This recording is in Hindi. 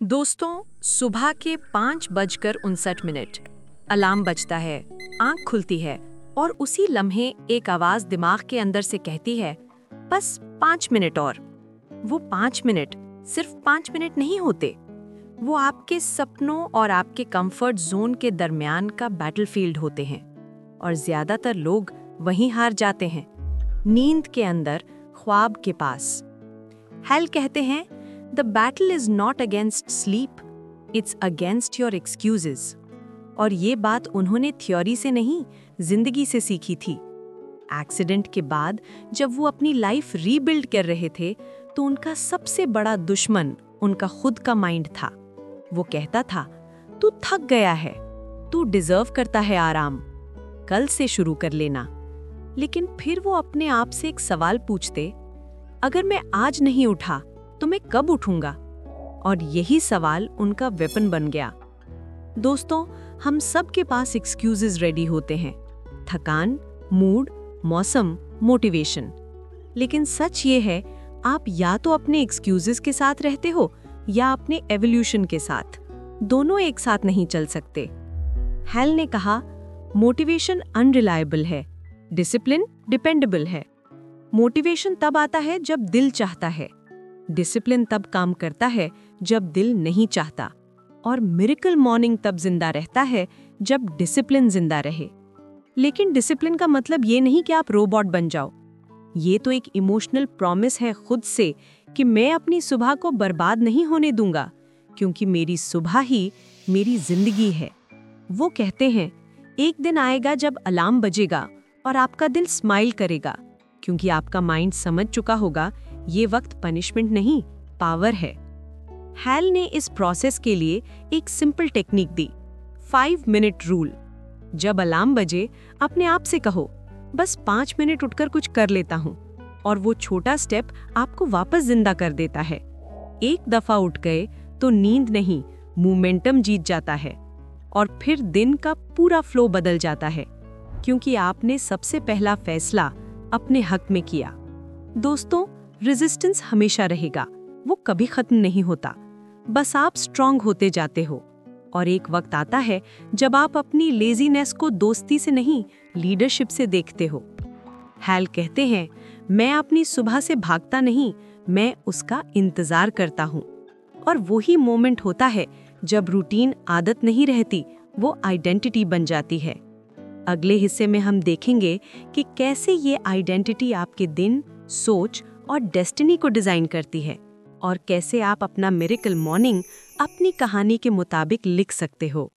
दोस्तों, सुबह के पाँच बजकर उनसठ मिनट। अलार्म बजता है, आँख खुलती है और उसी लम्हे एक आवाज़ दिमाग के अंदर से कहती है, बस पाँच मिनट और। वो पाँच मिनट सिर्फ़ पाँच मिनट नहीं होते। वो आपके सपनों और आपके कंफर्ट जोन के दरमियान का बैटलफील्ड होते हैं और ज़्यादातर लोग वहीं हार जाते हैं, नींद के अंदर, ख्वाब के पास। हेल कहते हैं the battle is not against sleep it's against your excuses और ये बात उन्होंने थ्योरी से नहीं, ज़िंदगी से सीखी थी। एक्सीडेंट के बाद जब वो अपनी लाइफ रीबिल्ड कर रहे थे तो उनका सबसे बड़ा दुश्मन, उनका खुद का माइंड था। वो कहता था, तू थक गया है, तू डिजर्व करता है आराम, कल से शुरू कर लेना। लेकिन फिर वो अपने आप से एक सवाल पूछते, अगर मैं आज नहीं उठा तो मैं कब उठूँगा? और यही सवाल उनका वेपन बन गया। दोस्तों, हम सब के पास एक्सक्यूजेज रेडी होते हैं। थकान मूड मौसम मोटिवेशन लेकिन सच ये है, आप या तो अपने एक्सक्यूजेस के साथ रहते हो, या अपने एवोल्यूशन के साथ। दोनों एक साथ नहीं चल सकते। हेल ने कहा मोटिवेशन अनरिलायबल है। डिसिप्लिन डिपेंडेबल है। मोटिवेशन तब आता है जब दिल चाहता है। डिसिप्लिन तब काम करता है जब दिल नहीं चाहता और मिरिकल मॉर्निंग तब ज़िंदा रहता है जब डिसिप्लिन ज़िंदा रहे। लेकिन डिसिप्लिन का मतलब ये नहीं कि आप रोबोट बन जाओ। ये तो एक इमोशनल प्रॉमिस है खुद से कि मैं अपनी सुबह को बर्बाद नहीं होने दूँगा, क्योंकि मेरी सुबह ही मेरी ज़िंदगी है। वो कहते हैं, एक दिन आएगा जब अलार्म बजेगा और आपका दिल स्माइल करेगा। क्योंकि आपका माइंड समझ चुका होगा, ये वक्त पनिशमेंट नहीं, पावर है। हैल ने इस प्रोसेस के लिए एक सिंपल टेक्निक दी, फाइव मिनट रूल। जब अलार्म बजे, अपने आप से कहो, बस पाँच मिनट उठकर कुछ कर लेता हूँ। और वो छोटा स्टेप आपको वापस ज़िंदा कर देता है। एक दफ़ा उठ गए तो नींद नहीं, मोमेंटम जीत जाता है। और फिर दिन का पूरा फ्लो बदल जाता है, क्योंकि आपने सबसे पहला फैसला अपने हक में किया। दोस्तों रेजिस्टेंस हमेशा रहेगा, वो कभी खत्म नहीं होता। बस आप स्ट्रांग होते जाते हो। और एक वक्त आता है, जब आप अपनी लेजीनेस को दोस्ती से नहीं लीडरशिप से देखते हो। हैल कहते हैं, मैं अपनी सुबह से भागता नहीं, मैं उसका इंतज़ार करता हूँ। और वही मोमेंट होता है, जब रूटीन आदत नहीं रहती, वो आइडेंटिटी बन जाती है। अगले हिस्से में हम देखेंगे कि कैसे ये आइडेंटिटी आपके दिन, सोच और डेस्टिनी को डिज़ाइन करती है और कैसे आप अपना मेरिकल मॉर्निंग अपनी कहानी के मुताबिक लिख सकते हो।